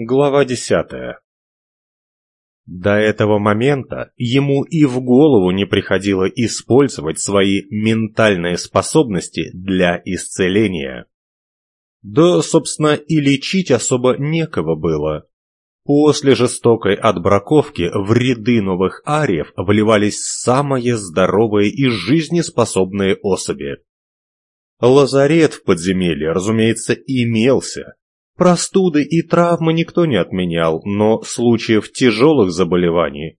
Глава десятая До этого момента ему и в голову не приходило использовать свои ментальные способности для исцеления. Да, собственно, и лечить особо некого было. После жестокой отбраковки в ряды новых ариев вливались самые здоровые и жизнеспособные особи. Лазарет в подземелье, разумеется, имелся. Простуды и травмы никто не отменял, но случаев тяжелых заболеваний,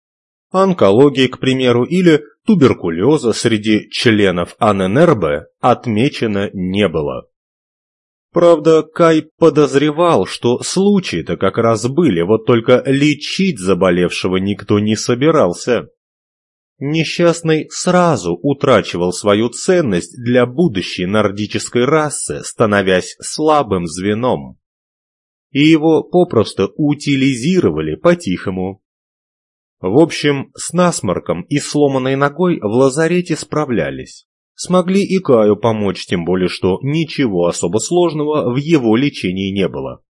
онкологии, к примеру, или туберкулеза среди членов АННРБ отмечено не было. Правда, Кай подозревал, что случаи-то как раз были, вот только лечить заболевшего никто не собирался. Несчастный сразу утрачивал свою ценность для будущей нордической расы, становясь слабым звеном. И его попросту утилизировали по-тихому. В общем, с насморком и сломанной ногой в лазарете справлялись. Смогли и Каю помочь, тем более что ничего особо сложного в его лечении не было.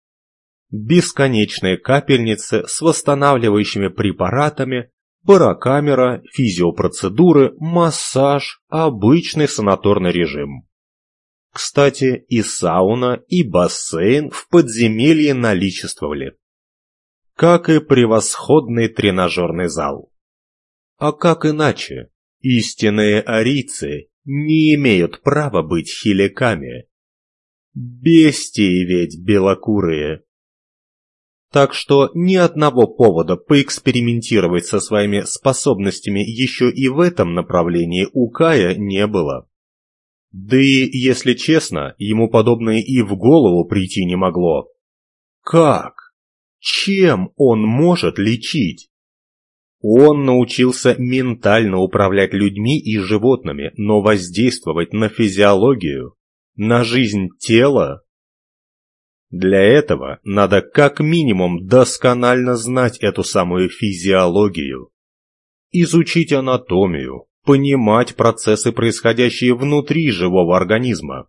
Бесконечные капельницы с восстанавливающими препаратами барокамера, физиопроцедуры, массаж, обычный санаторный режим. Кстати, и сауна, и бассейн в подземелье наличествовали. Как и превосходный тренажерный зал. А как иначе? Истинные арийцы не имеют права быть хиликами. Бестии ведь белокурые. Так что ни одного повода поэкспериментировать со своими способностями еще и в этом направлении у Кая не было. Да и, если честно, ему подобное и в голову прийти не могло. Как? Чем он может лечить? Он научился ментально управлять людьми и животными, но воздействовать на физиологию, на жизнь тела для этого надо как минимум досконально знать эту самую физиологию, изучить анатомию, понимать процессы, происходящие внутри живого организма.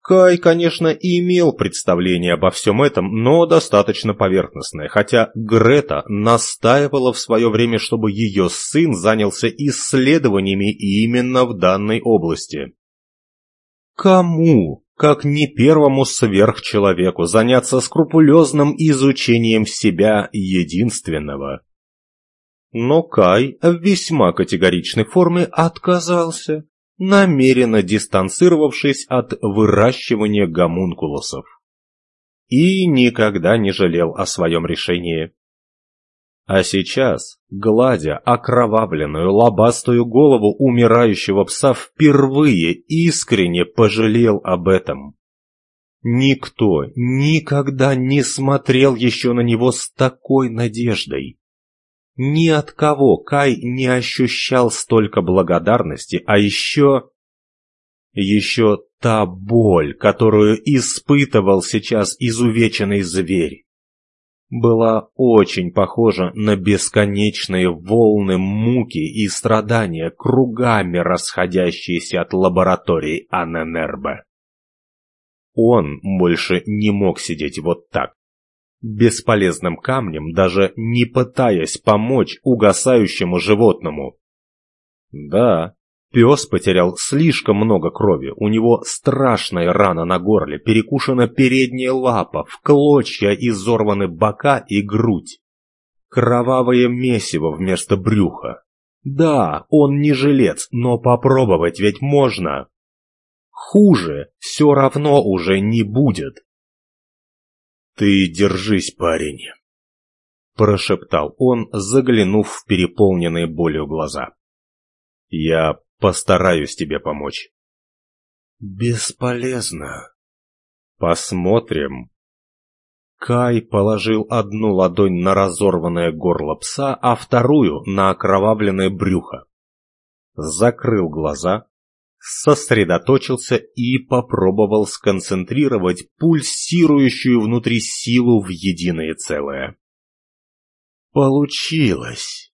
Кай, конечно, имел представление обо всем этом, но достаточно поверхностное, хотя Грета настаивала в свое время, чтобы ее сын занялся исследованиями именно в данной области. Кому как не первому сверхчеловеку заняться скрупулезным изучением себя единственного. Но Кай в весьма категоричной форме отказался, намеренно дистанцировавшись от выращивания гомункулусов. И никогда не жалел о своем решении. А сейчас, гладя окровавленную лобастую голову умирающего пса, впервые искренне пожалел об этом. Никто никогда не смотрел еще на него с такой надеждой. Ни от кого Кай не ощущал столько благодарности, а еще... Еще та боль, которую испытывал сейчас изувеченный зверь была очень похожа на бесконечные волны муки и страдания, кругами расходящиеся от лаборатории Аненербе. Он больше не мог сидеть вот так, бесполезным камнем, даже не пытаясь помочь угасающему животному. Да, Пес потерял слишком много крови, у него страшная рана на горле, перекушена передняя лапа, в клочья изорваны бока и грудь. Кровавое месиво вместо брюха. Да, он не жилец, но попробовать ведь можно. Хуже все равно уже не будет. «Ты держись, парень», — прошептал он, заглянув в переполненные болью глаза. «Я Постараюсь тебе помочь. Бесполезно. Посмотрим. Кай положил одну ладонь на разорванное горло пса, а вторую на окровавленное брюхо. Закрыл глаза, сосредоточился и попробовал сконцентрировать пульсирующую внутри силу в единое целое. Получилось.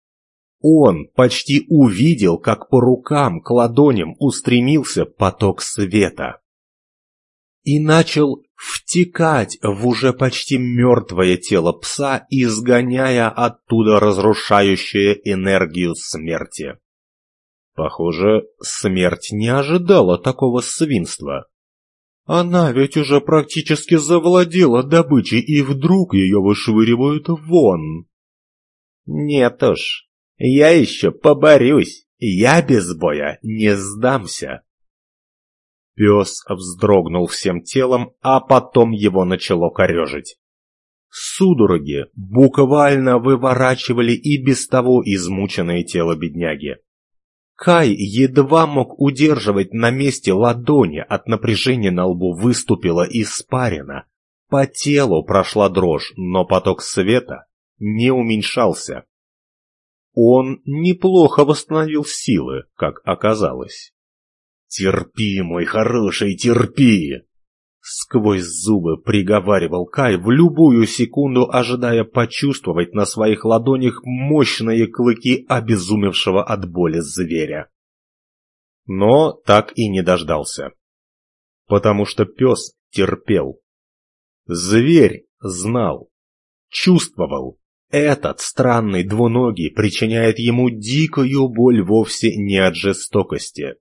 Он почти увидел, как по рукам к ладоням устремился поток света. и начал втекать в уже почти мертвое тело пса, изгоняя оттуда разрушающую энергию смерти. Похоже, смерть не ожидала такого свинства. Она ведь уже практически завладела добычей, и вдруг ее вышвыривают вон. Нет уж, я еще поборюсь, я без боя не сдамся. Пес вздрогнул всем телом, а потом его начало корежить. Судороги буквально выворачивали и без того измученное тело бедняги. Кай едва мог удерживать на месте ладони, от напряжения на лбу выступила испарина. По телу прошла дрожь, но поток света не уменьшался. Он неплохо восстановил силы, как оказалось. «Терпи, мой хороший, терпи!» Сквозь зубы приговаривал Кай в любую секунду, ожидая почувствовать на своих ладонях мощные клыки обезумевшего от боли зверя. Но так и не дождался. Потому что пес терпел. Зверь знал, чувствовал. Этот странный двуногий причиняет ему дикую боль вовсе не от жестокости,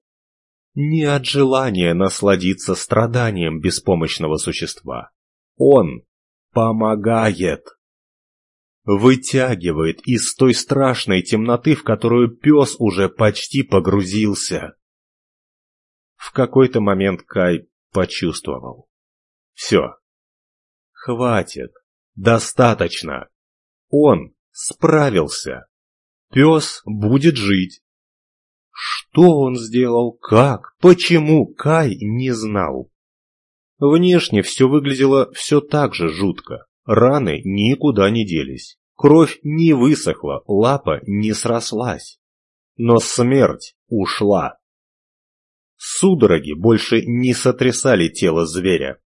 не от желания насладиться страданием беспомощного существа. Он помогает. Вытягивает из той страшной темноты, в которую пес уже почти погрузился. В какой-то момент Кай почувствовал. Все. Хватит. Достаточно. Он справился. Пес будет жить. Что он сделал, как, почему, Кай не знал. Внешне все выглядело все так же жутко. Раны никуда не делись. Кровь не высохла, лапа не срослась. Но смерть ушла. Судороги больше не сотрясали тело зверя.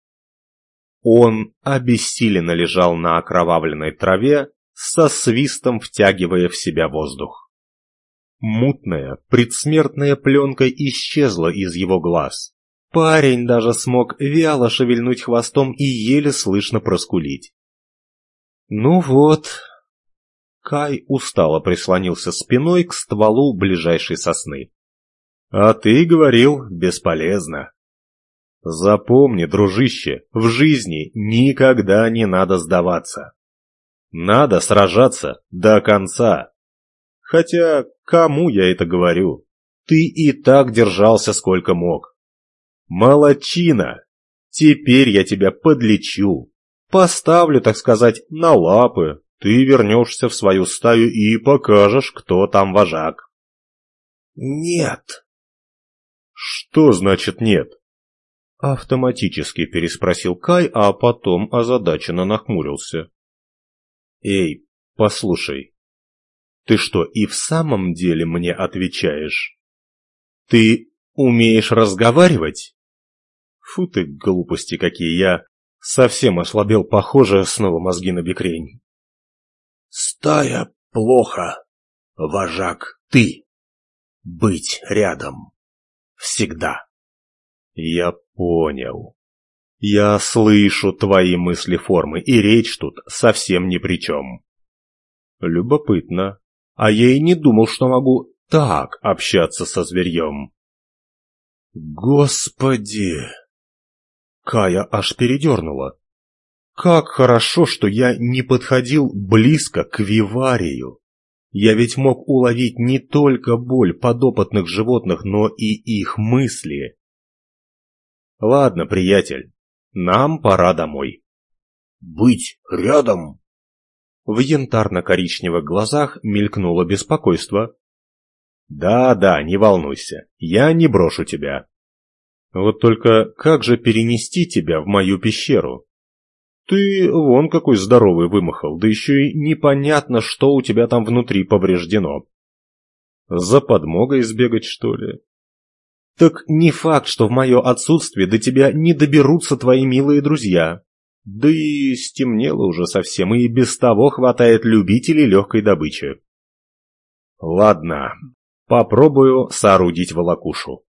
Он обессиленно лежал на окровавленной траве, со свистом втягивая в себя воздух. Мутная, предсмертная пленка исчезла из его глаз. Парень даже смог вяло шевельнуть хвостом и еле слышно проскулить. «Ну вот...» Кай устало прислонился спиной к стволу ближайшей сосны. «А ты говорил, бесполезно. Запомни, дружище, в жизни никогда не надо сдаваться. Надо сражаться до конца. Хотя, кому я это говорю? Ты и так держался сколько мог. Молодчина! Теперь я тебя подлечу. Поставлю, так сказать, на лапы. Ты вернешься в свою стаю и покажешь, кто там вожак. Нет. Что значит нет? Автоматически переспросил Кай, а потом озадаченно нахмурился. Эй, послушай, ты что, и в самом деле мне отвечаешь? Ты умеешь разговаривать? Фу ты, глупости какие я. Совсем ослабел, похоже, снова мозги на бекрень. Стая плохо. Вожак ты. Быть рядом. Всегда. Я понял. Я слышу твои мысли формы, и речь тут совсем ни при чем. Любопытно. А я и не думал, что могу так общаться со зверьем. Господи! Кая аж передернула. Как хорошо, что я не подходил близко к виварию. Я ведь мог уловить не только боль подопытных животных, но и их мысли. Ладно, приятель, нам пора домой. Быть рядом в янтарно-коричневых глазах мелькнуло беспокойство. «Да-да, не волнуйся, я не брошу тебя. Вот только как же перенести тебя в мою пещеру? Ты вон какой здоровый вымахал, да еще и непонятно, что у тебя там внутри повреждено. За подмогой сбегать, что ли?» «Так не факт, что в мое отсутствие до тебя не доберутся твои милые друзья», да и стемнело уже совсем, и без того хватает любителей легкой добычи. Ладно, попробую соорудить волокушу.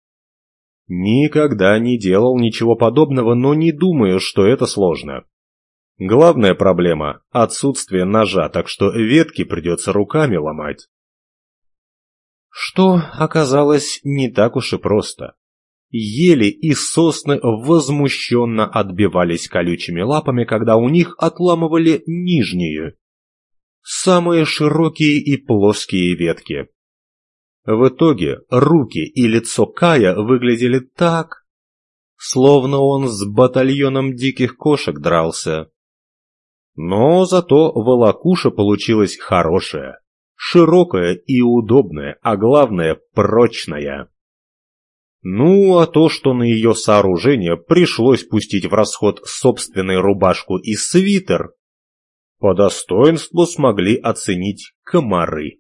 Никогда не делал ничего подобного, но не думаю, что это сложно. Главная проблема – отсутствие ножа, так что ветки придется руками ломать. Что оказалось не так уж и просто. Ели и сосны возмущенно отбивались колючими лапами, когда у них отламывали нижние, самые широкие и плоские ветки. В итоге руки и лицо Кая выглядели так, словно он с батальоном диких кошек дрался. Но зато волокуша получилась хорошая, широкая и удобная, а главное прочная. Ну, а то, что на ее сооружение пришлось пустить в расход собственную рубашку и свитер, по достоинству смогли оценить комары.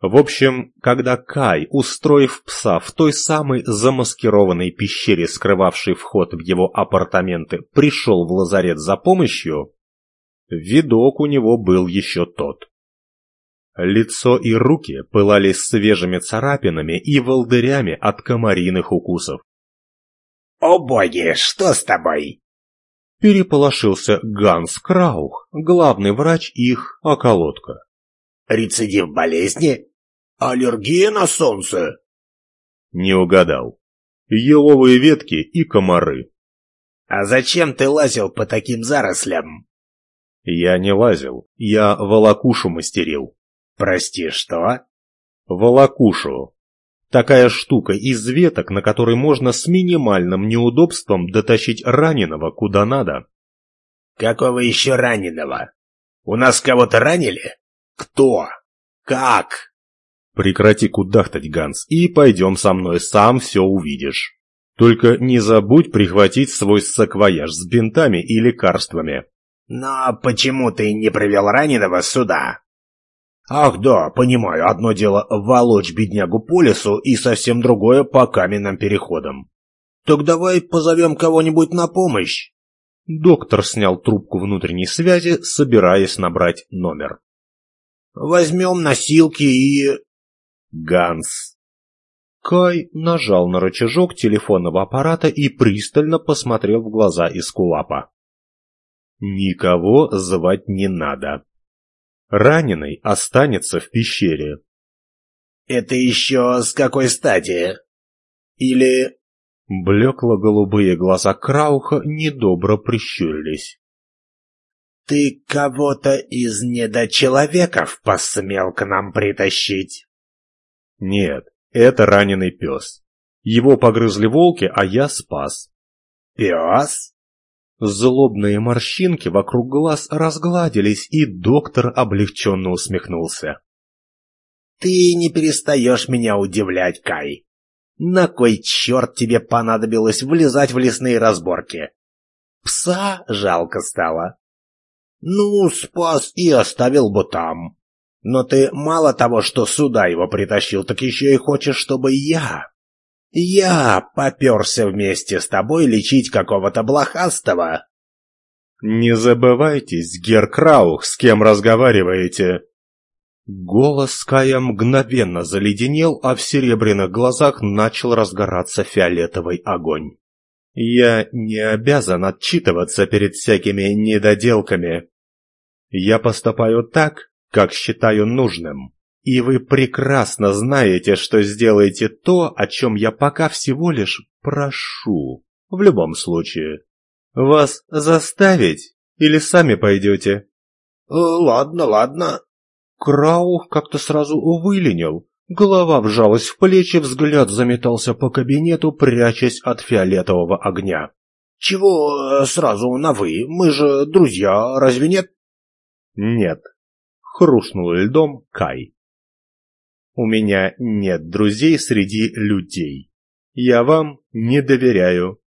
В общем, когда Кай, устроив пса в той самой замаскированной пещере, скрывавшей вход в его апартаменты, пришел в лазарет за помощью, видок у него был еще тот. Лицо и руки пылали свежими царапинами и волдырями от комариных укусов. «О боги, что с тобой?» Переполошился Ганс Краух, главный врач их околотка. Рецидив болезни? Аллергия на солнце? Не угадал. Еловые ветки и комары. А зачем ты лазил по таким зарослям? Я не лазил, я волокушу мастерил. Прости, что? Волокушу. Такая штука из веток, на которой можно с минимальным неудобством дотащить раненого куда надо. Какого еще раненого? У нас кого-то ранили? Кто? Как? Прекрати кудахтать, Ганс, и пойдем со мной, сам все увидишь. Только не забудь прихватить свой саквояж с бинтами и лекарствами. Но почему ты не привел раненого сюда? Ах да, понимаю, одно дело волочь беднягу по лесу и совсем другое по каменным переходам. Так давай позовем кого-нибудь на помощь. Доктор снял трубку внутренней связи, собираясь набрать номер. Возьмем носилки и... Ганс. Кай нажал на рычажок телефонного аппарата и пристально посмотрел в глаза Искулапа. Никого звать не надо. Раненый останется в пещере. Это еще с какой стати? Или... Блекло-голубые глаза Крауха недобро прищурились. «Ты кого-то из недочеловеков посмел к нам притащить?» «Нет, это раненый пес. Его погрызли волки, а я спас». «Пес?» Злобные морщинки вокруг глаз разгладились, и доктор облегченно усмехнулся. «Ты не перестаешь меня удивлять, Кай. На кой черт тебе понадобилось влезать в лесные разборки? Пса жалко стало. Ну, спас и оставил бы там. Но ты мало того, что сюда его притащил, так еще и хочешь, чтобы я... Я поперся вместе с тобой лечить какого-то блохастого. Не забывайтесь, Гер Краух, с кем разговариваете. Голос Кая мгновенно заледенел, а в серебряных глазах начал разгораться фиолетовый огонь. Я не обязан отчитываться перед всякими недоделками. Я поступаю так, как считаю нужным. И вы прекрасно знаете, что сделаете то, о чем я пока всего лишь прошу. В любом случае. Вас заставить или сами пойдете? Э, ладно, ладно. Краух как-то сразу выленил. Голова вжалась в плечи, взгляд заметался по кабинету, прячась от фиолетового огня. «Чего э, сразу на «вы»? Мы же друзья, разве нет?» «Нет», — хрустнул льдом Кай. «У меня нет друзей среди людей. Я вам не доверяю.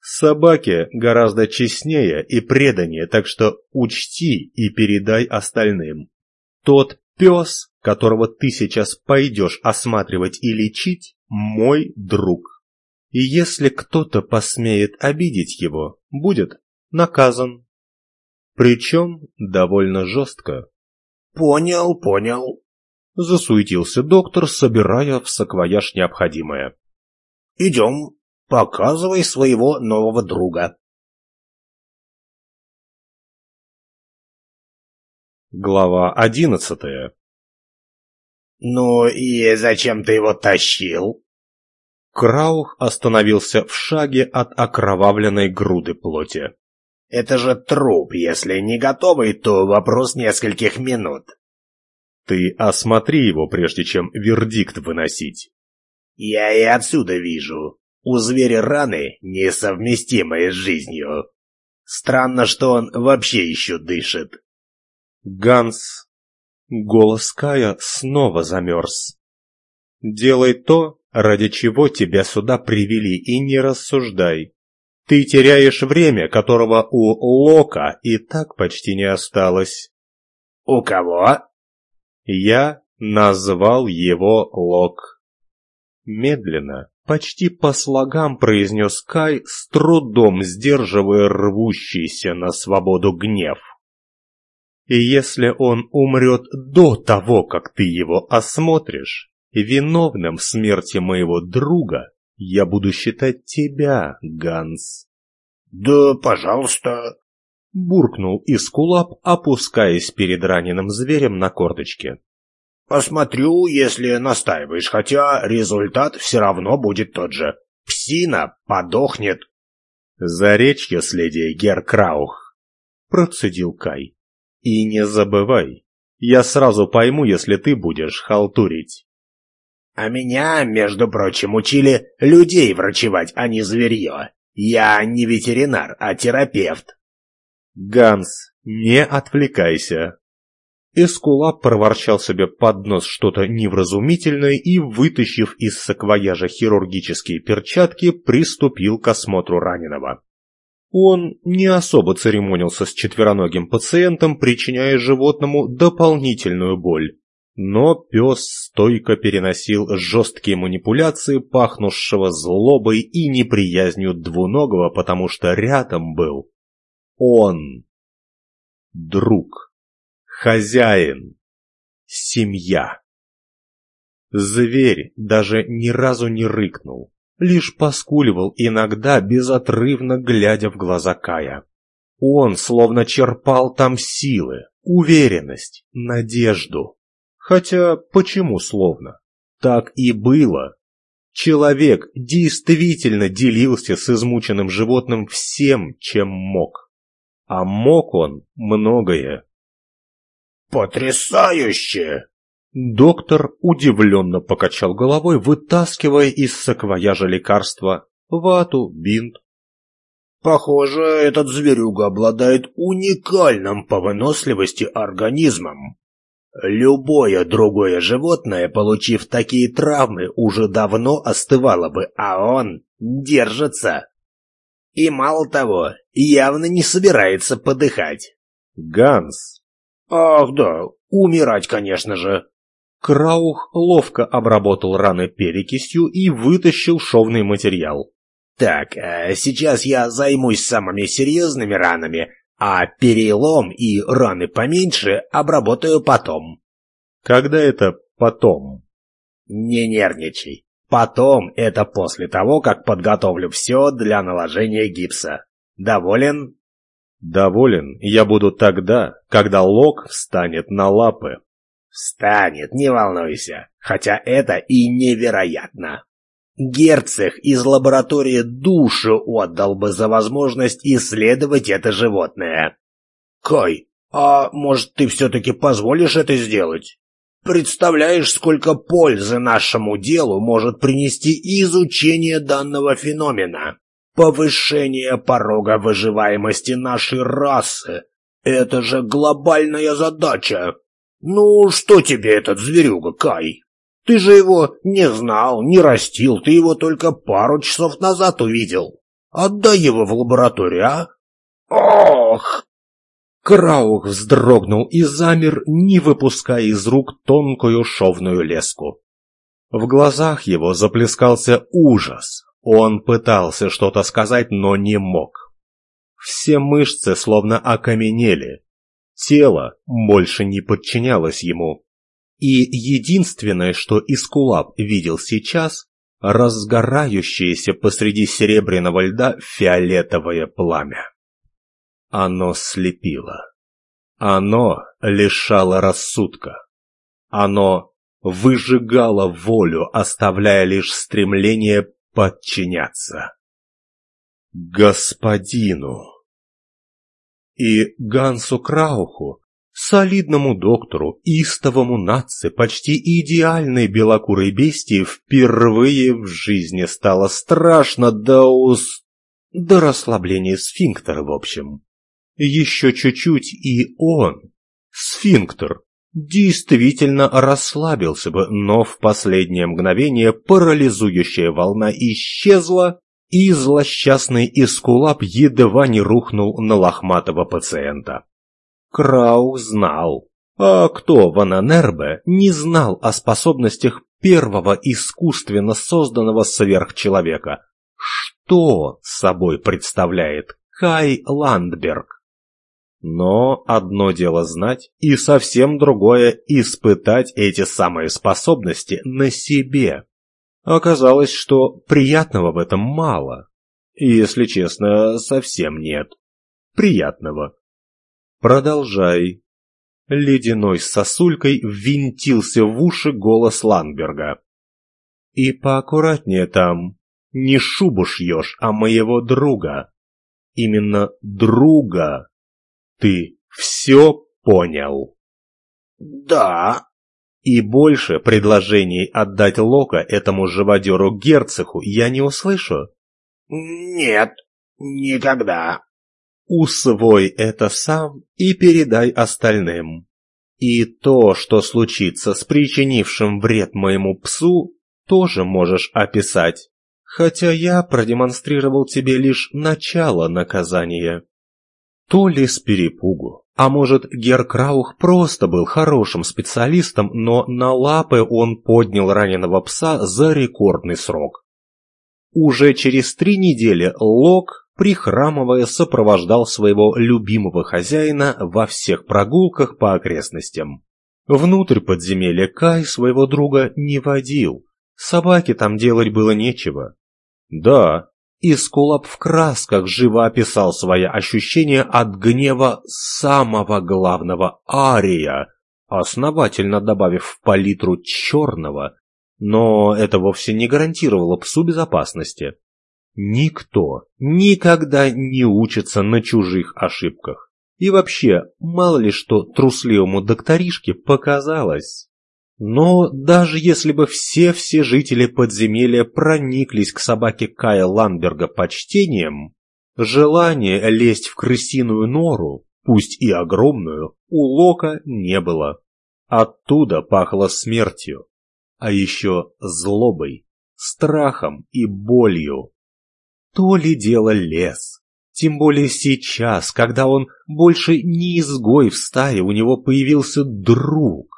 Собаки гораздо честнее и преданнее, так что учти и передай остальным. Тот пес, которого ты сейчас пойдешь осматривать и лечить, мой друг. И если кто-то посмеет обидеть его, будет наказан. Причем довольно жестко. «Понял, понял», — засуетился доктор, собирая в саквояж необходимое. Идем, показывай своего нового друга. Глава одиннадцатая «Ну и зачем ты его тащил?» Краух остановился в шаге от окровавленной груды плоти. «Это же труп, если не готовый, то вопрос нескольких минут». «Ты осмотри его, прежде чем вердикт выносить». «Я и отсюда вижу. У зверя раны, несовместимые с жизнью. Странно, что он вообще еще дышит». Ганс. Голос Кая снова замерз. Делай то, ради чего тебя сюда привели, и не рассуждай. Ты теряешь время, которого у Лока и так почти не осталось. У кого? Я назвал его Лок. Медленно, почти по слогам произнес Кай, с трудом сдерживая рвущийся на свободу гнев. И если он умрет до того, как ты его осмотришь, виновным в смерти моего друга я буду считать тебя, Ганс. Да, пожалуйста, буркнул Искулап, опускаясь перед раненым зверем на корточке. Посмотрю, если настаиваешь, хотя результат все равно будет тот же. Псина подохнет. За речью следи, Гер Краух, процедил Кай. И не забывай, я сразу пойму, если ты будешь халтурить. А меня, между прочим, учили людей врачевать, а не зверье. Я не ветеринар, а терапевт. Ганс, не отвлекайся. Эскулап проворчал себе под нос что-то невразумительное и, вытащив из саквояжа хирургические перчатки, приступил к осмотру раненого. Он не особо церемонился с четвероногим пациентом, причиняя животному дополнительную боль. Но пес стойко переносил жесткие манипуляции пахнувшего злобой и неприязнью двуногого, потому что рядом был он. Друг. Хозяин. Семья. Зверь даже ни разу не рыкнул лишь поскуливал иногда, безотрывно глядя в глаза Кая. Он словно черпал там силы, уверенность, надежду. Хотя почему словно? Так и было. Человек действительно делился с измученным животным всем, чем мог. А мог он многое. «Потрясающе!» Доктор удивленно покачал головой, вытаскивая из саквояжа лекарства, вату, бинт. Похоже, этот зверюга обладает уникальным по выносливости организмом. Любое другое животное, получив такие травмы, уже давно остывало бы, а он держится. И мало того, явно не собирается подыхать. Ганс. Ах да, умирать, конечно же. Краух ловко обработал раны перекисью и вытащил шовный материал. «Так, а сейчас я займусь самыми серьезными ранами, а перелом и раны поменьше обработаю потом». «Когда это потом?» «Не нервничай. Потом это после того, как подготовлю все для наложения гипса. Доволен?» «Доволен я буду тогда, когда Лок встанет на лапы». Станет, не волнуйся. Хотя это и невероятно. Герцог из лаборатории душу отдал бы за возможность исследовать это животное. Кай, а может ты все-таки позволишь это сделать? Представляешь, сколько пользы нашему делу может принести изучение данного феномена? Повышение порога выживаемости нашей расы. Это же глобальная задача. «Ну, что тебе этот зверюга, Кай? Ты же его не знал, не растил, ты его только пару часов назад увидел. Отдай его в лабораторию, а?» «Ох!» Краух вздрогнул и замер, не выпуская из рук тонкую шовную леску. В глазах его заплескался ужас. Он пытался что-то сказать, но не мог. Все мышцы словно окаменели, Тело больше не подчинялось ему. И единственное, что Искулап видел сейчас, разгорающееся посреди серебряного льда фиолетовое пламя. Оно слепило. Оно лишало рассудка. Оно выжигало волю, оставляя лишь стремление подчиняться. Господину. И Гансу Крауху, солидному доктору, истовому нации, почти идеальной белокурой бестии, впервые в жизни стало страшно до ус... до расслабления сфинктера, в общем. Еще чуть-чуть, и он, сфинктер, действительно расслабился бы, но в последнее мгновение парализующая волна исчезла, и злосчастный Искулап едва не рухнул на лохматого пациента. Крау знал. А кто в Ананербе не знал о способностях первого искусственно созданного сверхчеловека? Что собой представляет Кай Ландберг? Но одно дело знать, и совсем другое испытать эти самые способности на себе. Оказалось, что приятного в этом мало. Если честно, совсем нет. Приятного. Продолжай. Ледяной сосулькой ввинтился в уши голос Ланберга. И поаккуратнее там. Не шубу шьешь, а моего друга. Именно друга. Ты все понял? Да. И больше предложений отдать Лока этому живодеру-герцогу я не услышу? Нет, никогда. Усвой это сам и передай остальным. И то, что случится с причинившим вред моему псу, тоже можешь описать. Хотя я продемонстрировал тебе лишь начало наказания. То ли с перепугу, а может Геркраух просто был хорошим специалистом, но на лапы он поднял раненого пса за рекордный срок. Уже через три недели Лок, прихрамывая, сопровождал своего любимого хозяина во всех прогулках по окрестностям. Внутрь подземелья Кай своего друга не водил, собаке там делать было нечего. Да, Искулап в красках живо описал свои ощущения от гнева самого главного Ария, основательно добавив в палитру черного, но это вовсе не гарантировало псу безопасности. Никто никогда не учится на чужих ошибках. И вообще, мало ли что трусливому докторишке показалось. Но даже если бы все-все жители подземелья прониклись к собаке Кая Ланберга почтением, желания лезть в крысиную нору, пусть и огромную, у Лока не было. Оттуда пахло смертью, а еще злобой, страхом и болью. То ли дело лес. Тем более сейчас, когда он больше не изгой в стае, у него появился друг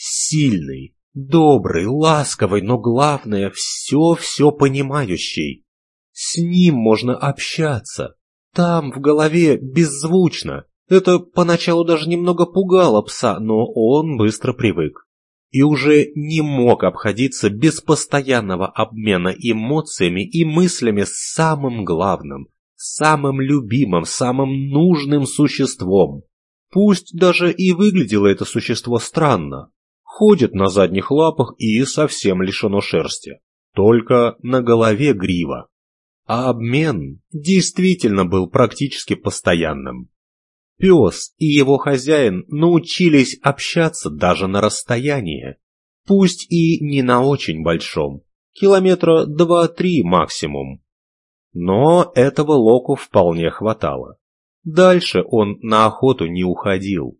сильный, добрый, ласковый, но главное, все-все понимающий. С ним можно общаться. Там, в голове, беззвучно. Это поначалу даже немного пугало пса, но он быстро привык. И уже не мог обходиться без постоянного обмена эмоциями и мыслями с самым главным, самым любимым, самым нужным существом. Пусть даже и выглядело это существо странно, ходит на задних лапах и совсем лишено шерсти. Только на голове грива. А обмен действительно был практически постоянным. Пес и его хозяин научились общаться даже на расстоянии. Пусть и не на очень большом, километра два-три максимум. Но этого Локу вполне хватало. Дальше он на охоту не уходил.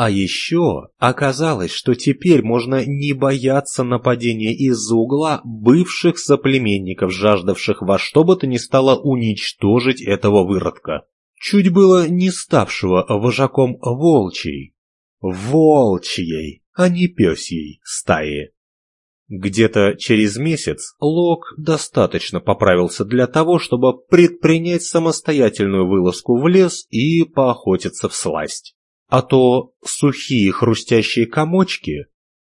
А еще оказалось, что теперь можно не бояться нападения из-за угла бывших соплеменников, жаждавших во что бы то ни стало уничтожить этого выродка, чуть было не ставшего вожаком волчьей. Волчьей, а не пёсьей стаи. Где-то через месяц Лок достаточно поправился для того, чтобы предпринять самостоятельную вылазку в лес и поохотиться в сласть. А то сухие хрустящие комочки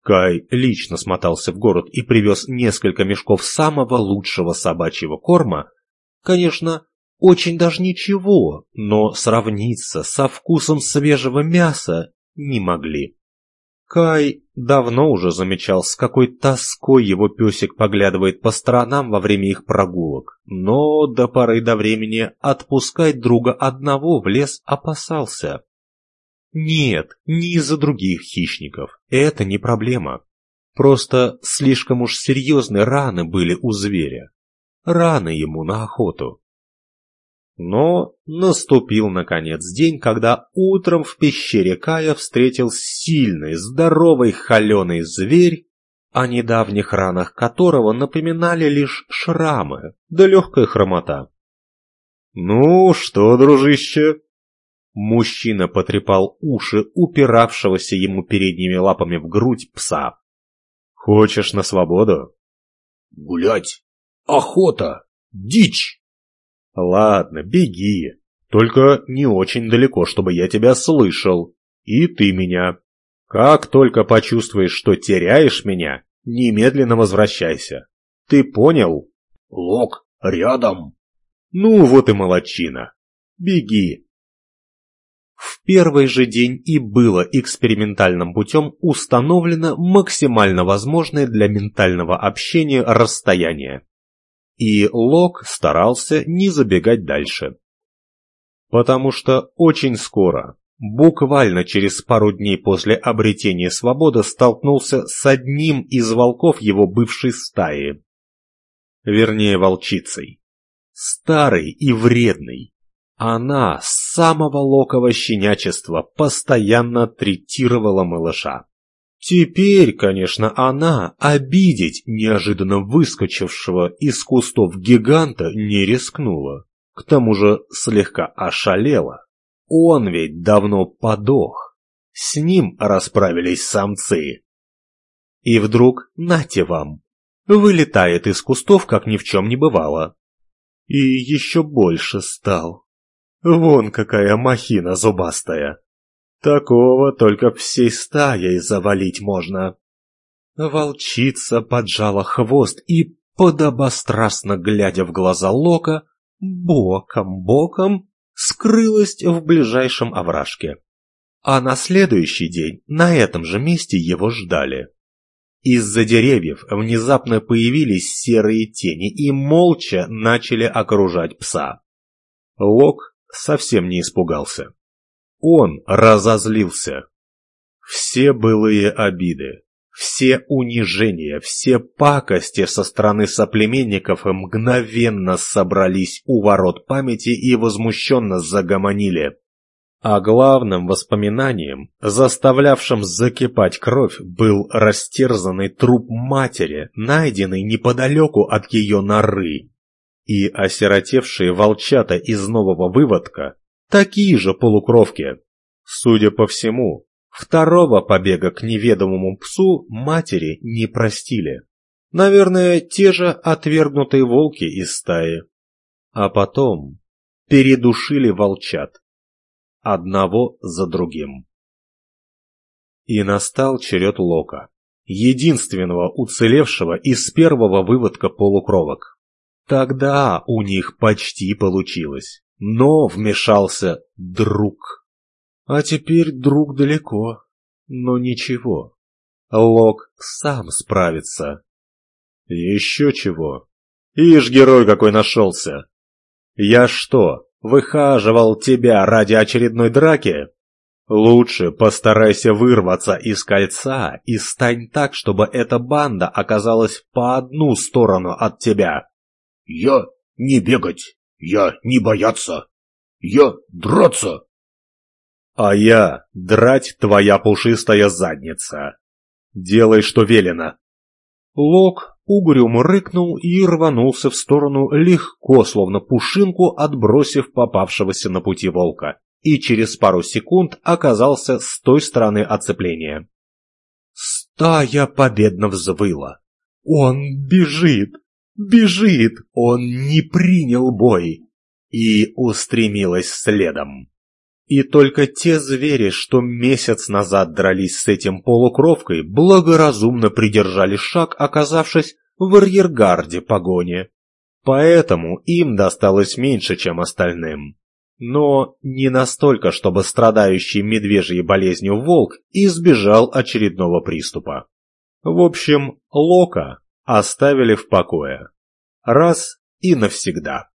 Кай лично смотался в город и привез несколько мешков самого лучшего собачьего корма, конечно, очень даже ничего, но сравниться со вкусом свежего мяса не могли. Кай давно уже замечал, с какой тоской его песик поглядывает по сторонам во время их прогулок, но до поры до времени отпускать друга одного в лес опасался. Нет, не из-за других хищников, это не проблема. Просто слишком уж серьезные раны были у зверя. Раны ему на охоту. Но наступил, наконец, день, когда утром в пещере Кая встретил сильный, здоровый, холеный зверь, о недавних ранах которого напоминали лишь шрамы да легкая хромота. «Ну что, дружище?» Мужчина потрепал уши упиравшегося ему передними лапами в грудь пса. «Хочешь на свободу?» «Гулять! Охота! Дичь!» Ладно, беги. Только не очень далеко, чтобы я тебя слышал. И ты меня. Как только почувствуешь, что теряешь меня, немедленно возвращайся. Ты понял? Лок, рядом. Ну вот и молодчина. Беги. В первый же день и было экспериментальным путем установлено максимально возможное для ментального общения расстояние и Лок старался не забегать дальше. Потому что очень скоро, буквально через пару дней после обретения свободы, столкнулся с одним из волков его бывшей стаи. Вернее, волчицей. Старый и вредный. Она с самого локового щенячества постоянно третировала малыша. Теперь, конечно, она обидеть неожиданно выскочившего из кустов гиганта не рискнула. К тому же слегка ошалела. Он ведь давно подох. С ним расправились самцы. И вдруг, нате вам, вылетает из кустов, как ни в чем не бывало. И еще больше стал. Вон какая махина зубастая. Такого только всей стаей завалить можно. Волчица поджала хвост и, подобострастно глядя в глаза Лока, боком-боком скрылась в ближайшем овражке. А на следующий день на этом же месте его ждали. Из-за деревьев внезапно появились серые тени и молча начали окружать пса. Лок совсем не испугался. Он разозлился. Все былые обиды, все унижения, все пакости со стороны соплеменников мгновенно собрались у ворот памяти и возмущенно загомонили. А главным воспоминанием, заставлявшим закипать кровь, был растерзанный труп матери, найденный неподалеку от ее норы. И осиротевшие волчата из нового выводка такие же полукровки. Судя по всему, второго побега к неведомому псу матери не простили. Наверное, те же отвергнутые волки из стаи. А потом передушили волчат. Одного за другим. И настал черед Лока, единственного уцелевшего из первого выводка полукровок. Тогда у них почти получилось. Но вмешался друг. А теперь друг далеко. Но ничего. Лок сам справится. Еще чего. Ишь, герой какой нашелся. Я что, выхаживал тебя ради очередной драки? Лучше постарайся вырваться из кольца и стань так, чтобы эта банда оказалась по одну сторону от тебя. Я не бегать. Я не бояться. Я драться. А я драть твоя пушистая задница. Делай, что велено. Лок угрюмо рыкнул и рванулся в сторону легко, словно пушинку, отбросив попавшегося на пути волка, и через пару секунд оказался с той стороны оцепления. Стая победно взвыла. Он бежит! Бежит! Он не принял бой! И устремилась следом. И только те звери, что месяц назад дрались с этим полукровкой, благоразумно придержали шаг, оказавшись в арьергарде погони. Поэтому им досталось меньше, чем остальным. Но не настолько, чтобы страдающий медвежьей болезнью волк избежал очередного приступа. В общем, Лока оставили в покое. Раз и навсегда.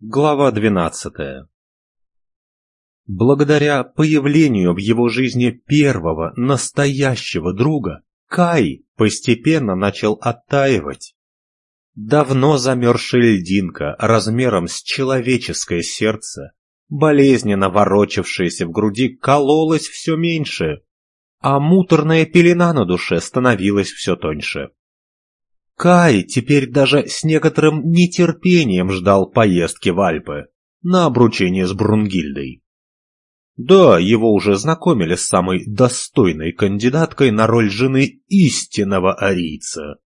Глава 12 Благодаря появлению в его жизни первого настоящего друга, Кай постепенно начал оттаивать. Давно замерзшая льдинка размером с человеческое сердце, болезненно ворочавшаяся в груди, кололась все меньше, а муторная пелена на душе становилась все тоньше. Кай теперь даже с некоторым нетерпением ждал поездки в Альпы на обручение с Брунгильдой. Да, его уже знакомили с самой достойной кандидаткой на роль жены истинного арийца.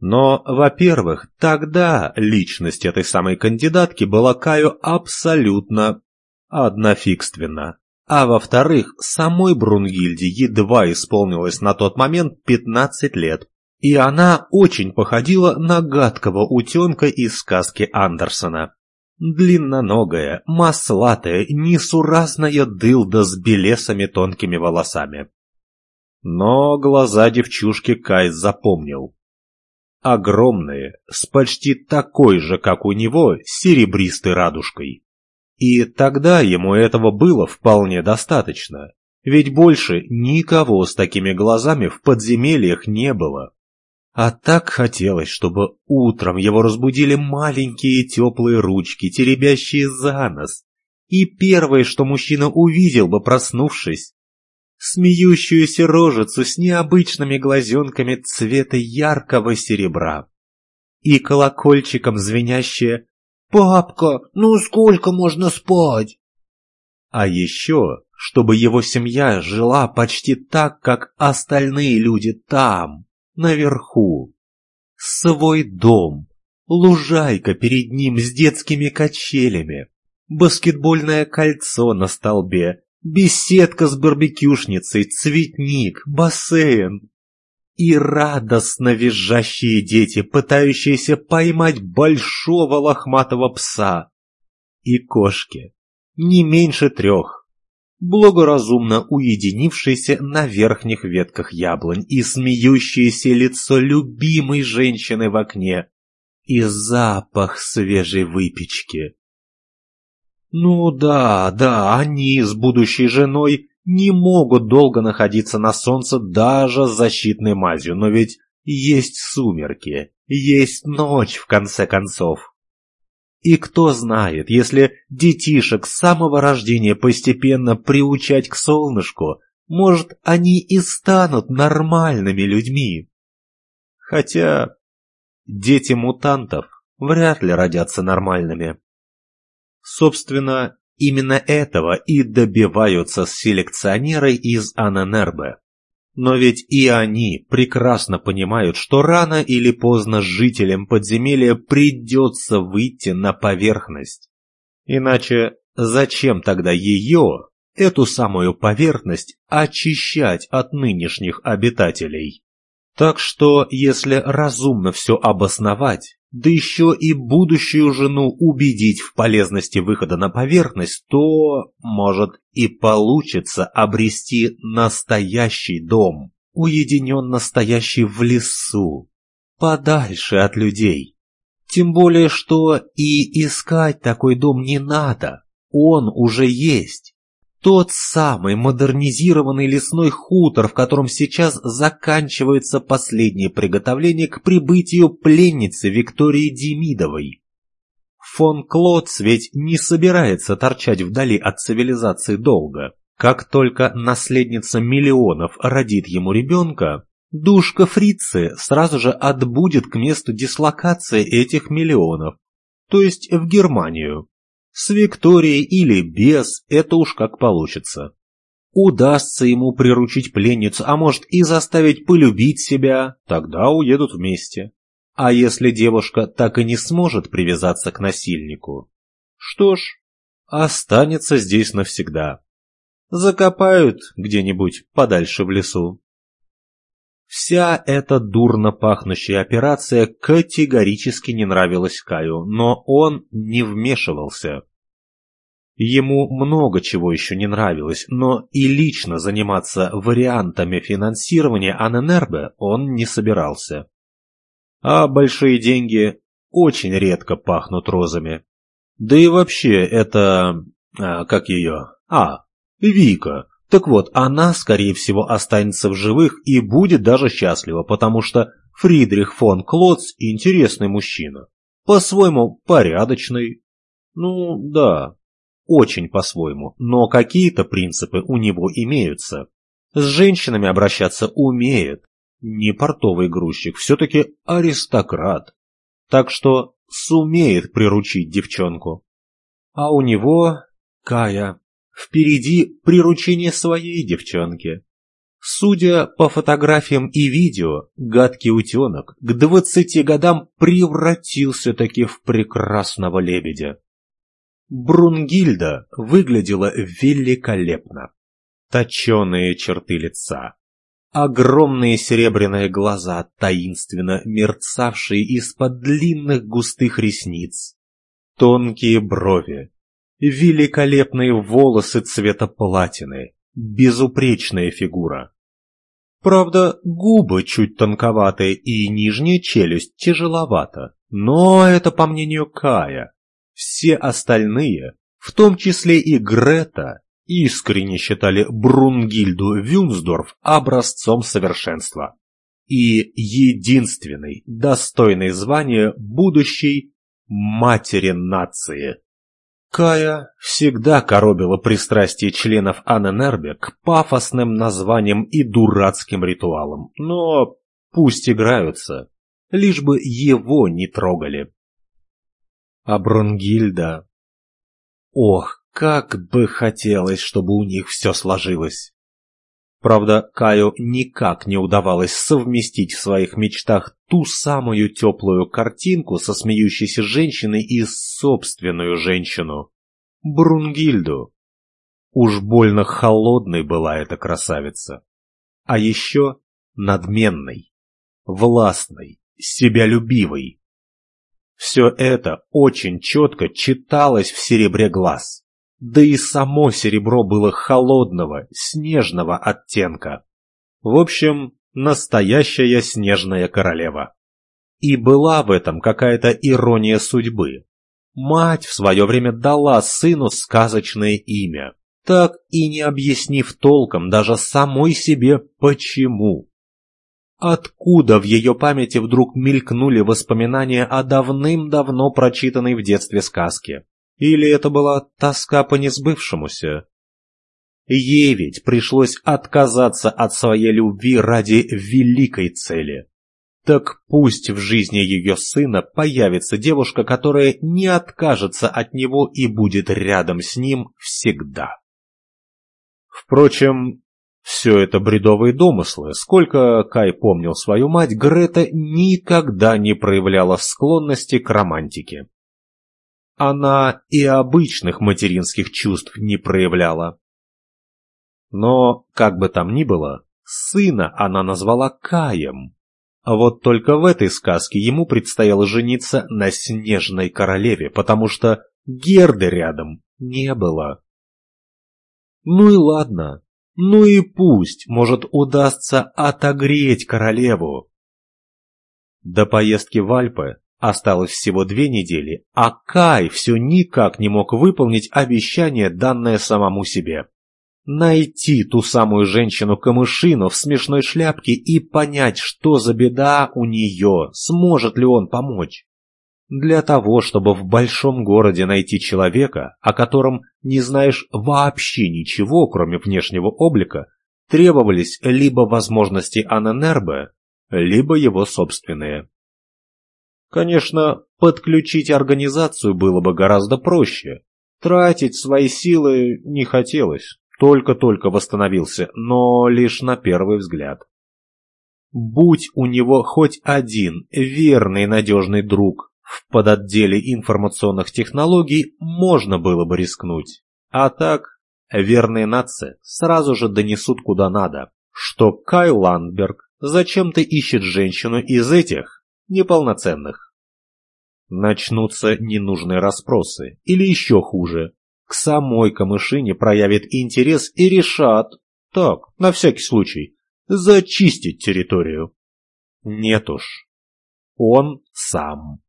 Но, во-первых, тогда личность этой самой кандидатки была Каю абсолютно однофигственна. А во-вторых, самой Брунгильде едва исполнилось на тот момент 15 лет, и она очень походила на гадкого утенка из сказки Андерсона. Длинноногая, маслатая, несуразная дылда с белесами тонкими волосами. Но глаза девчушки Кай запомнил. Огромные, с почти такой же, как у него, серебристой радужкой. И тогда ему этого было вполне достаточно, ведь больше никого с такими глазами в подземельях не было. А так хотелось, чтобы утром его разбудили маленькие теплые ручки, теребящие за нос. И первое, что мужчина увидел бы, проснувшись, смеющуюся рожицу с необычными глазенками цвета яркого серебра. И колокольчиком звенящее «Папка, ну сколько можно спать?» А еще, чтобы его семья жила почти так, как остальные люди там, наверху. Свой дом, лужайка перед ним с детскими качелями, баскетбольное кольцо на столбе, беседка с барбекюшницей, цветник, бассейн. И радостно визжащие дети, пытающиеся поймать большого лохматого пса. И кошки, не меньше трех, благоразумно уединившийся на верхних ветках яблонь и смеющееся лицо любимой женщины в окне и запах свежей выпечки. Ну да, да, они с будущей женой не могут долго находиться на солнце даже с защитной мазью, но ведь есть сумерки, есть ночь в конце концов. И кто знает, если детишек с самого рождения постепенно приучать к солнышку, может, они и станут нормальными людьми. Хотя дети мутантов вряд ли родятся нормальными. Собственно, именно этого и добиваются селекционеры из Аненербе. Но ведь и они прекрасно понимают, что рано или поздно жителям подземелья придется выйти на поверхность. Иначе зачем тогда ее, эту самую поверхность, очищать от нынешних обитателей? Так что, если разумно все обосновать, да еще и будущую жену убедить в полезности выхода на поверхность, то, может, и получится обрести настоящий дом, уединенно стоящий в лесу, подальше от людей. Тем более, что и искать такой дом не надо, он уже есть. Тот самый модернизированный лесной хутор, в котором сейчас заканчиваются последние приготовления к прибытию пленницы Виктории Демидовой. Фон Клотц ведь не собирается торчать вдали от цивилизации долго. Как только наследница миллионов родит ему ребенка, душка фрицы сразу же отбудет к месту дислокации этих миллионов, то есть в Германию. С Викторией или без, это уж как получится. Удастся ему приручить пленницу, а может и заставить полюбить себя, тогда уедут вместе. А если девушка так и не сможет привязаться к насильнику? Что ж, останется здесь навсегда. Закопают где-нибудь подальше в лесу. Вся эта дурно пахнущая операция категорически не нравилась Каю, но он не вмешивался. Ему много чего еще не нравилось, но и лично заниматься вариантами финансирования Аненербе он не собирался. А большие деньги очень редко пахнут розами. Да и вообще это... А, как ее? А, Вика. Так вот, она, скорее всего, останется в живых и будет даже счастлива, потому что Фридрих фон Клотц интересный мужчина. По-своему порядочный. Ну, да, очень по-своему, но какие-то принципы у него имеются. С женщинами обращаться умеет. Не портовый грузчик, все-таки аристократ. Так что сумеет приручить девчонку. А у него, Кая, впереди приручение своей девчонки. Судя по фотографиям и видео, гадкий утенок к двадцати годам превратился таки в прекрасного лебедя. Брунгильда выглядела великолепно. Точеные черты лица, огромные серебряные глаза, таинственно мерцавшие из-под длинных густых ресниц, тонкие брови, великолепные волосы цвета платины, безупречная фигура. Правда, губы чуть тонковатые и нижняя челюсть тяжеловата, но это по мнению Кая. Все остальные, в том числе и Грета, искренне считали Брунгильду Вюнсдорф образцом совершенства и единственной, достойной звания будущей матери нации. Кая всегда коробила пристрастие членов Анненербе к пафосным названиям и дурацким ритуалам, но пусть играются, лишь бы его не трогали. А Брунгильда... Ох, как бы хотелось, чтобы у них все сложилось. Правда, Каю никак не удавалось совместить в своих мечтах ту самую теплую картинку со смеющейся женщиной и собственную женщину. Брунгильду. Уж больно холодной была эта красавица. А еще надменной, властной, себялюбивой. Все это очень четко читалось в серебре глаз. Да и само серебро было холодного, снежного оттенка. В общем, настоящая снежная королева. И была в этом какая-то ирония судьбы. Мать в свое время дала сыну сказочное имя, так и не объяснив толком даже самой себе почему. Откуда в ее памяти вдруг мелькнули воспоминания о давным-давно прочитанной в детстве сказке? Или это была тоска по несбывшемуся? Ей ведь пришлось отказаться от своей любви ради великой цели. Так пусть в жизни ее сына появится девушка, которая не откажется от него и будет рядом с ним всегда. Впрочем, все это бредовые домыслы. Сколько Кай помнил свою мать, Грета никогда не проявляла склонности к романтике. Она и обычных материнских чувств не проявляла. Но, как бы там ни было, сына она назвала Каем. А вот только в этой сказке ему предстояло жениться на Снежной Королеве, потому что Герды рядом не было. Ну и ладно, ну и пусть, может, удастся отогреть королеву. До поездки в Альпы осталось всего две недели, а Кай все никак не мог выполнить обещание, данное самому себе. Найти ту самую женщину-камышину в смешной шляпке и понять, что за беда у нее, сможет ли он помочь. Для того, чтобы в большом городе найти человека, о котором не знаешь вообще ничего, кроме внешнего облика, требовались либо возможности Аненербе, либо его собственные. Конечно, подключить организацию было бы гораздо проще. Тратить свои силы не хотелось, только-только восстановился, но лишь на первый взгляд. Будь у него хоть один верный надежный друг в подотделе информационных технологий, можно было бы рискнуть. А так, верные нации сразу же донесут куда надо, что Кай Ландберг зачем-то ищет женщину из этих неполноценных. Начнутся ненужные расспросы, или еще хуже, к самой камышине проявит интерес и решат, так, на всякий случай, зачистить территорию. Нет уж, он сам.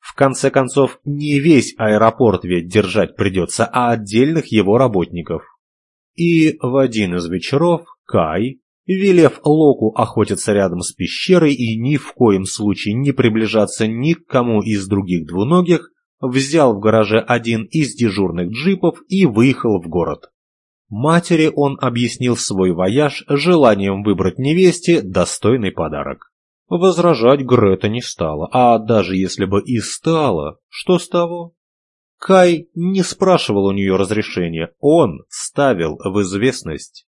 В конце концов, не весь аэропорт ведь держать придется, а отдельных его работников. И в один из вечеров Кай, велев Локу охотиться рядом с пещерой и ни в коем случае не приближаться ни к кому из других двуногих, взял в гараже один из дежурных джипов и выехал в город. Матери он объяснил свой вояж желанием выбрать невесте достойный подарок. Возражать Грета не стала, а даже если бы и стала, что с того? Кай не спрашивал у нее разрешения, он ставил в известность.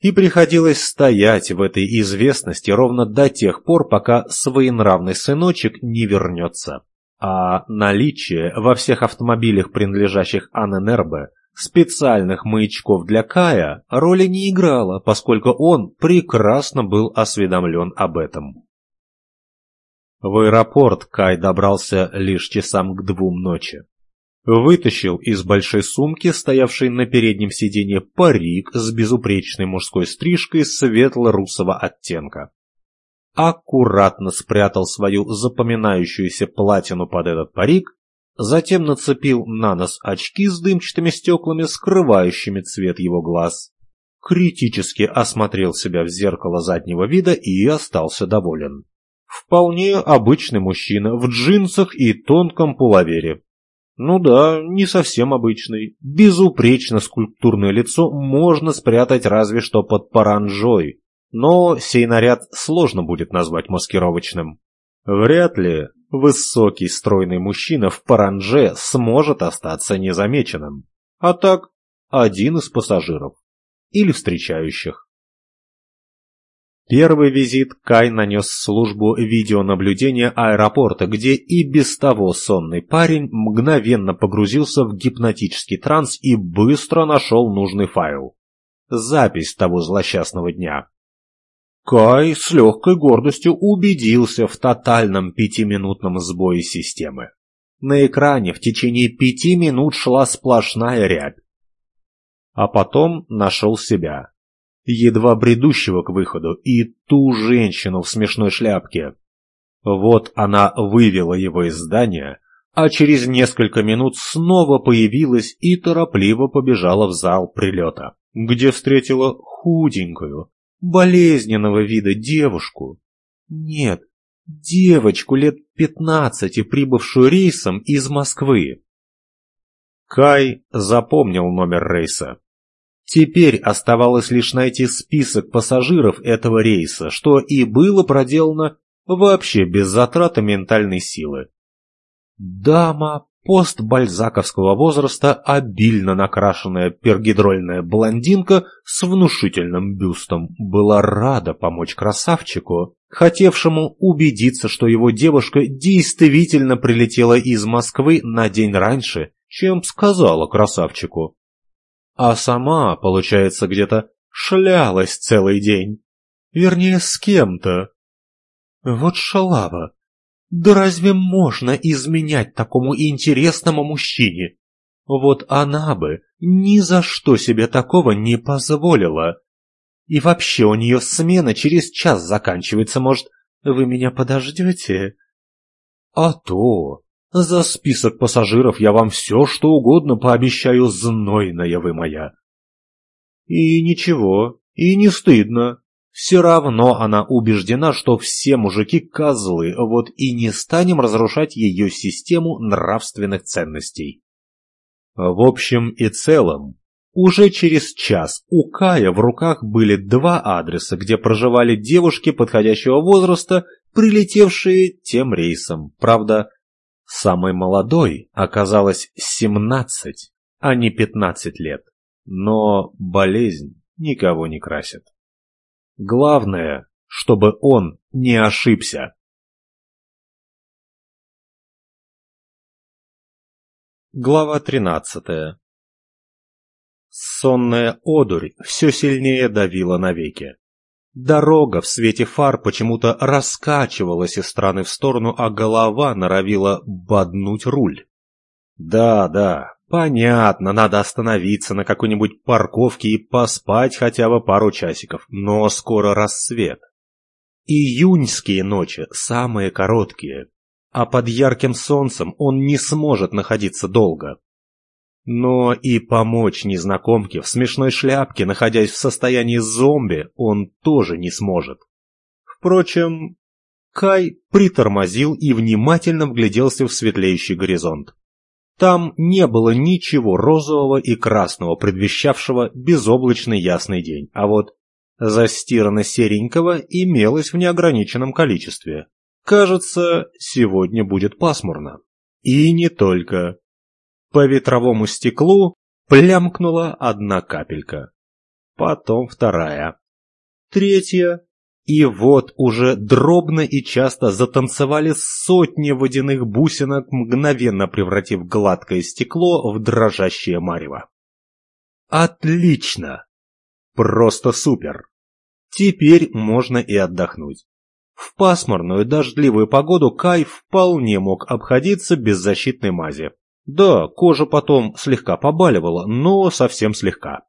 И приходилось стоять в этой известности ровно до тех пор, пока своенравный сыночек не вернется. А наличие во всех автомобилях, принадлежащих Анненербе, специальных маячков для Кая роли не играло, поскольку он прекрасно был осведомлен об этом. В аэропорт Кай добрался лишь часам к двум ночи. Вытащил из большой сумки, стоявшей на переднем сиденье, парик с безупречной мужской стрижкой светло-русого оттенка. Аккуратно спрятал свою запоминающуюся платину под этот парик, затем нацепил на нос очки с дымчатыми стеклами, скрывающими цвет его глаз, критически осмотрел себя в зеркало заднего вида и остался доволен. Вполне обычный мужчина в джинсах и тонком пуловере. Ну да, не совсем обычный. Безупречно скульптурное лицо можно спрятать разве что под паранжой. Но сей наряд сложно будет назвать маскировочным. Вряд ли высокий стройный мужчина в паранже сможет остаться незамеченным. А так, один из пассажиров. Или встречающих. Первый визит Кай нанес службу видеонаблюдения аэропорта, где и без того сонный парень мгновенно погрузился в гипнотический транс и быстро нашел нужный файл. Запись того злосчастного дня. Кай с легкой гордостью убедился в тотальном пятиминутном сбое системы. На экране в течение пяти минут шла сплошная рябь. А потом нашел себя едва бредущего к выходу, и ту женщину в смешной шляпке. Вот она вывела его из здания, а через несколько минут снова появилась и торопливо побежала в зал прилета, где встретила худенькую, болезненного вида девушку. Нет, девочку лет пятнадцати, прибывшую рейсом из Москвы. Кай запомнил номер рейса. Теперь оставалось лишь найти список пассажиров этого рейса, что и было проделано вообще без затраты ментальной силы. Дама постбальзаковского возраста, обильно накрашенная пергидрольная блондинка с внушительным бюстом, была рада помочь красавчику, хотевшему убедиться, что его девушка действительно прилетела из Москвы на день раньше, чем сказала красавчику а сама, получается, где-то шлялась целый день. Вернее, с кем-то. Вот шалава. Да разве можно изменять такому интересному мужчине? Вот она бы ни за что себе такого не позволила. И вообще у нее смена через час заканчивается, может, вы меня подождете? А то, за список пассажиров я вам все, что угодно пообещаю, знойная вы моя. И ничего, и не стыдно. Все равно она убеждена, что все мужики козлы, вот и не станем разрушать ее систему нравственных ценностей. В общем и целом, уже через час у Кая в руках были два адреса, где проживали девушки подходящего возраста, прилетевшие тем рейсом. Правда, Самой молодой оказалось 17, а не 15 лет. Но болезнь никого не красит. Главное, чтобы он не ошибся. Глава тринадцатая Сонная одурь все сильнее давила навеки. Дорога в свете фар почему-то раскачивалась из стороны в сторону, а голова норовила боднуть руль. Да, да, понятно, надо остановиться на какой-нибудь парковке и поспать хотя бы пару часиков, но скоро рассвет. Июньские ночи самые короткие, а под ярким солнцем он не сможет находиться долго. Но и помочь незнакомке в смешной шляпке, находясь в состоянии зомби, он тоже не сможет. Впрочем, Кай притормозил и внимательно вгляделся в светлеющий горизонт. Там не было ничего розового и красного, предвещавшего безоблачный ясный день, а вот застирано-серенького имелось в неограниченном количестве. Кажется, сегодня будет пасмурно. И не только. По ветровому стеклу плямкнула одна капелька. Потом вторая. Третья. И вот уже дробно и часто затанцевали сотни водяных бусинок, мгновенно превратив гладкое стекло в дрожащее марево. Отлично! Просто супер! Теперь можно и отдохнуть. В пасмурную дождливую погоду Кай вполне мог обходиться без защитной мази. Да, кожа потом слегка побаливала, но совсем слегка.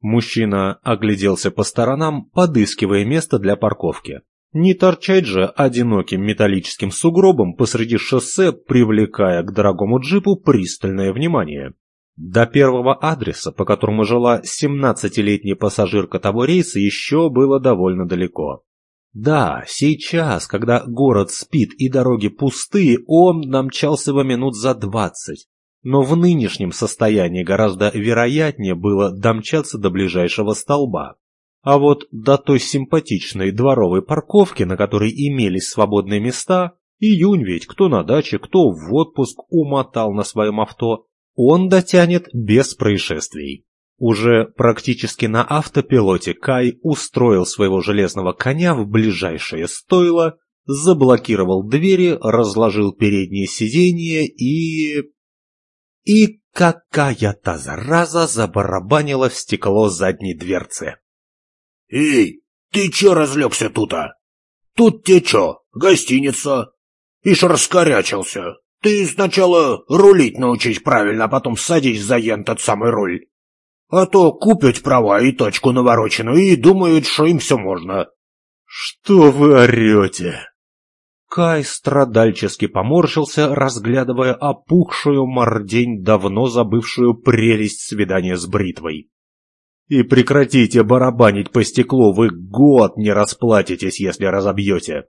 Мужчина огляделся по сторонам, подыскивая место для парковки. Не торчать же одиноким металлическим сугробом посреди шоссе, привлекая к дорогому джипу пристальное внимание. До первого адреса, по которому жила 17-летняя пассажирка того рейса, еще было довольно далеко. Да, сейчас, когда город спит и дороги пустые, он намчался бы минут за двадцать. Но в нынешнем состоянии гораздо вероятнее было домчаться до ближайшего столба. А вот до той симпатичной дворовой парковки, на которой имелись свободные места, июнь ведь кто на даче, кто в отпуск умотал на своем авто, он дотянет без происшествий. Уже практически на автопилоте Кай устроил своего железного коня в ближайшее стойло, заблокировал двери, разложил передние сиденья и... И какая-то зараза забарабанила в стекло задней дверцы. «Эй, ты чё разлегся тут-а? Тут те чё, гостиница? Ишь раскорячился. Ты сначала рулить научись правильно, а потом садись за тот самый руль. А то купят права и точку навороченную и думают, что им все можно. Что вы орете? Кай страдальчески поморщился, разглядывая опухшую мордень, давно забывшую прелесть свидания с бритвой. «И прекратите барабанить по стеклу, вы год не расплатитесь, если разобьете!»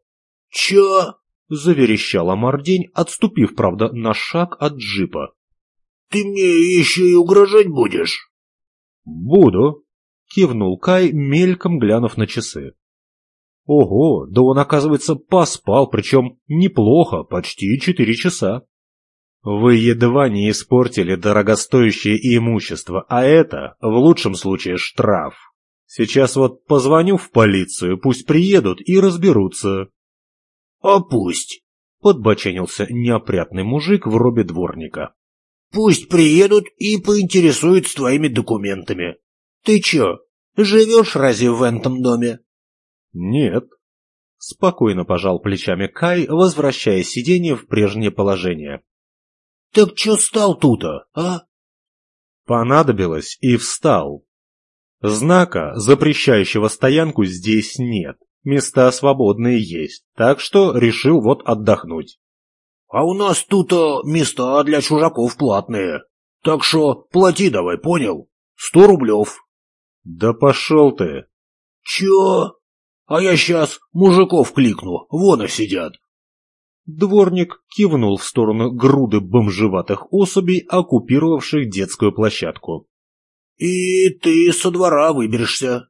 «Чё?» — заверещала мордень, отступив, правда, на шаг от джипа. «Ты мне еще и угрожать будешь?» «Буду», — кивнул Кай, мельком глянув на часы. «Ого, да он, оказывается, поспал, причем неплохо, почти четыре часа». «Вы едва не испортили дорогостоящее имущество, а это, в лучшем случае, штраф. Сейчас вот позвоню в полицию, пусть приедут и разберутся». «А пусть», — подбоченился неопрятный мужик в робе дворника. Пусть приедут и поинтересуются твоими документами. Ты чё, живешь разве в этом доме? Нет. Спокойно пожал плечами Кай, возвращая сиденье в прежнее положение. Так чё стал тут-то, а? Понадобилось и встал. Знака, запрещающего стоянку, здесь нет. Места свободные есть, так что решил вот отдохнуть. А у нас тут -то места для чужаков платные. Так что плати давай, понял? Сто рублев. Да пошел ты. Чё? А я сейчас мужиков кликну, вон и сидят. Дворник кивнул в сторону груды бомжеватых особей, оккупировавших детскую площадку. «И ты со двора выберешься.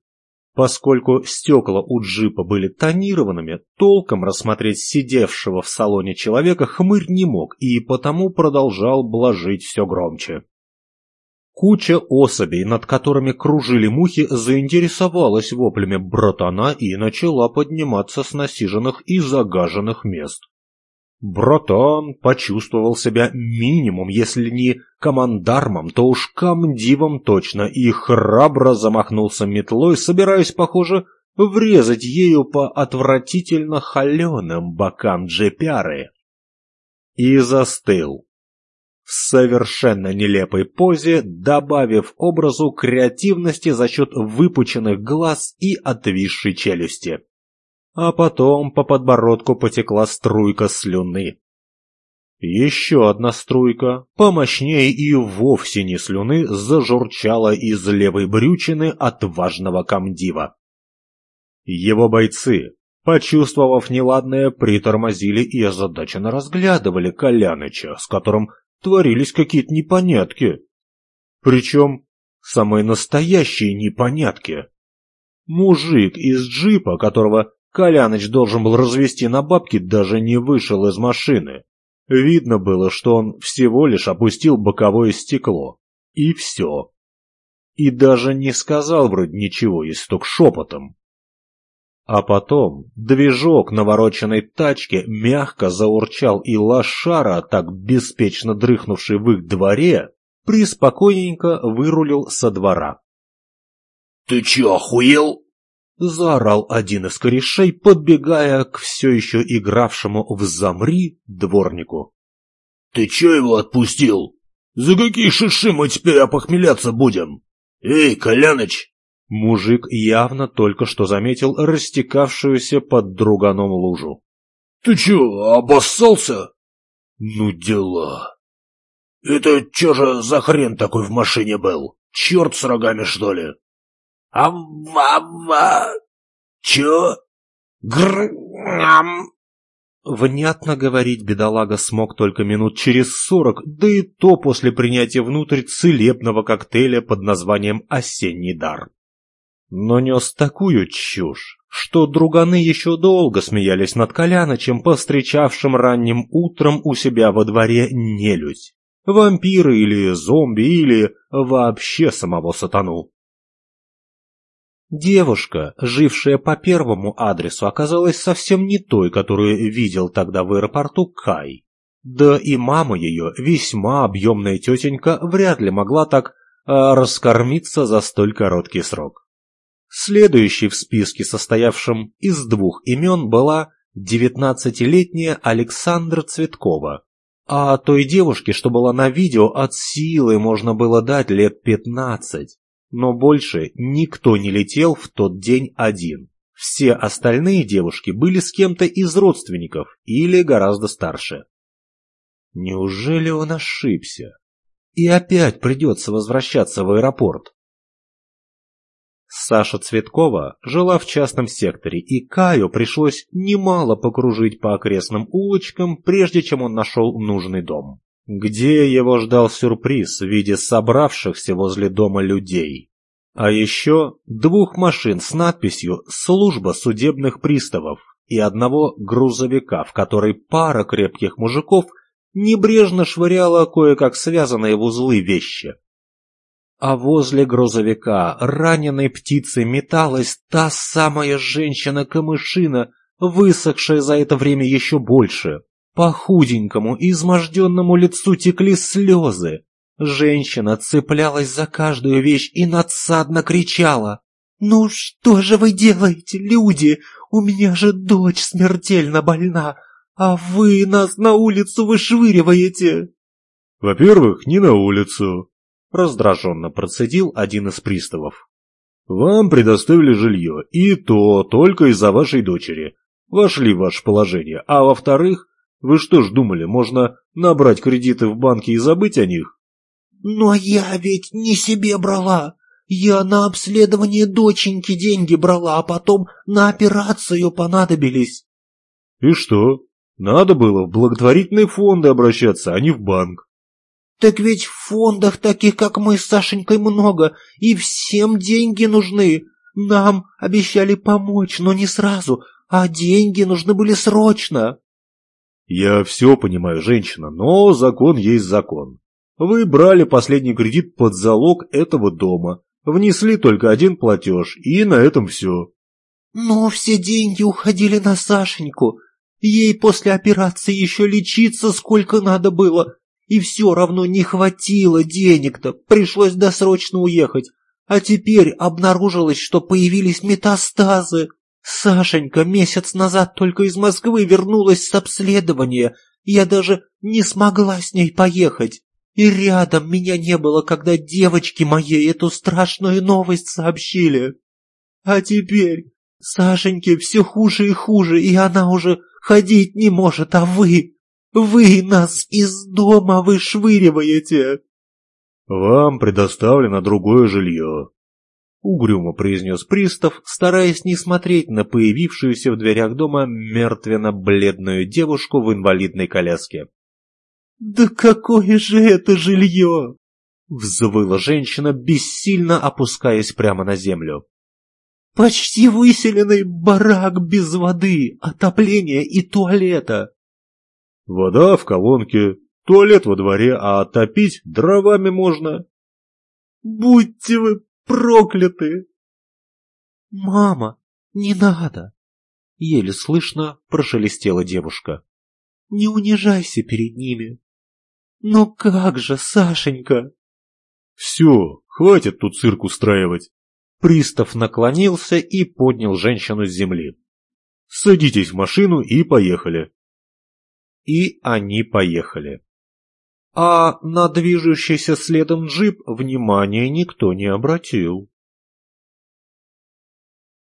Поскольку стекла у джипа были тонированными, толком рассмотреть сидевшего в салоне человека хмырь не мог и потому продолжал блажить все громче. Куча особей, над которыми кружили мухи, заинтересовалась воплями братана и начала подниматься с насиженных и загаженных мест. Братан почувствовал себя минимум, если не командармом, то уж комдивом точно, и храбро замахнулся метлой, собираясь, похоже, врезать ею по отвратительно холеным бокам джепяры. И застыл в совершенно нелепой позе, добавив образу креативности за счет выпученных глаз и отвисшей челюсти. А потом по подбородку потекла струйка слюны. Еще одна струйка, помощнее и вовсе не слюны, зажурчала из левой брючины отважного комдива. Его бойцы, почувствовав неладное, притормозили и озадаченно разглядывали Коляныча, с которым творились какие-то непонятки. Причем самые настоящие непонятки. Мужик из джипа, которого Коляныч должен был развести на бабки, даже не вышел из машины. Видно было, что он всего лишь опустил боковое стекло. И все. И даже не сказал вроде ничего, только шепотом. А потом движок навороченной тачки мягко заурчал, и лошара, так беспечно дрыхнувший в их дворе, приспокойненько вырулил со двора. «Ты чё, охуел?» — заорал один из корешей, подбегая к все еще игравшему в «Замри» дворнику. «Ты чё его отпустил? За какие шиши мы теперь опохмеляться будем? Эй, Коляныч, Мужик явно только что заметил растекавшуюся под друганом лужу. — Ты чё, обоссался? — Ну дела. — Это чё же за хрен такой в машине был? Черт с рогами, что ли? — Ава-ва... Чё? Гр-ам... Внятно говорить бедолага смог только минут через сорок, да и то после принятия внутрь целебного коктейля под названием «Осенний дар» но нес такую чушь, что друганы еще долго смеялись над Коляночем, повстречавшим ранним утром у себя во дворе нелюдь, вампиры или зомби, или вообще самого сатану. Девушка, жившая по первому адресу, оказалась совсем не той, которую видел тогда в аэропорту Кай. Да и мама ее, весьма объемная тетенька, вряд ли могла так а, раскормиться за столь короткий срок. Следующей в списке, состоявшем из двух имен, была девятнадцатилетняя Александра Цветкова. А той девушке, что была на видео, от силы можно было дать лет пятнадцать. Но больше никто не летел в тот день один. Все остальные девушки были с кем-то из родственников или гораздо старше. Неужели он ошибся? И опять придется возвращаться в аэропорт. Саша Цветкова жила в частном секторе, и Каю пришлось немало покружить по окрестным улочкам, прежде чем он нашел нужный дом, где его ждал сюрприз в виде собравшихся возле дома людей. А еще двух машин с надписью «Служба судебных приставов» и одного грузовика, в который пара крепких мужиков небрежно швыряла кое-как связанные в узлы вещи а возле грузовика раненой птицей металась та самая женщина-камышина, высохшая за это время еще больше. По худенькому, изможденному лицу текли слезы. Женщина цеплялась за каждую вещь и надсадно кричала. «Ну что же вы делаете, люди? У меня же дочь смертельно больна, а вы нас на улицу вышвыриваете!» «Во-первых, не на улицу», раздраженно процедил один из приставов. «Вам предоставили жилье, и то только из-за вашей дочери. Вошли в ваше положение. А во-вторых, вы что ж думали, можно набрать кредиты в банке и забыть о них?» «Но я ведь не себе брала. Я на обследование доченьки деньги брала, а потом на операцию понадобились». «И что? Надо было в благотворительные фонды обращаться, а не в банк. Так ведь в фондах таких, как мы с Сашенькой, много, и всем деньги нужны. Нам обещали помочь, но не сразу, а деньги нужны были срочно. Я все понимаю, женщина, но закон есть закон. Вы брали последний кредит под залог этого дома, внесли только один платеж, и на этом все. Но все деньги уходили на Сашеньку. Ей после операции еще лечиться сколько надо было. И все равно не хватило денег-то, пришлось досрочно уехать. А теперь обнаружилось, что появились метастазы. Сашенька месяц назад только из Москвы вернулась с обследования. Я даже не смогла с ней поехать. И рядом меня не было, когда девочки моей эту страшную новость сообщили. А теперь Сашеньке все хуже и хуже, и она уже ходить не может, а вы... Вы нас из дома вышвыриваете. Вам предоставлено другое жилье. Угрюмо произнес пристав, стараясь не смотреть на появившуюся в дверях дома мертвенно-бледную девушку в инвалидной коляске. «Да какое же это жилье!» Взвыла женщина, бессильно опускаясь прямо на землю. «Почти выселенный барак без воды, отопления и туалета!» «Вода в колонке, туалет во дворе, а топить дровами можно!» «Будьте вы прокляты!» «Мама, не надо!» Еле слышно прошелестела девушка. «Не унижайся перед ними!» «Ну как же, Сашенька?» «Все, хватит тут цирк устраивать!» Пристав наклонился и поднял женщину с земли. «Садитесь в машину и поехали!» И они поехали. А на движущийся следом джип внимания никто не обратил.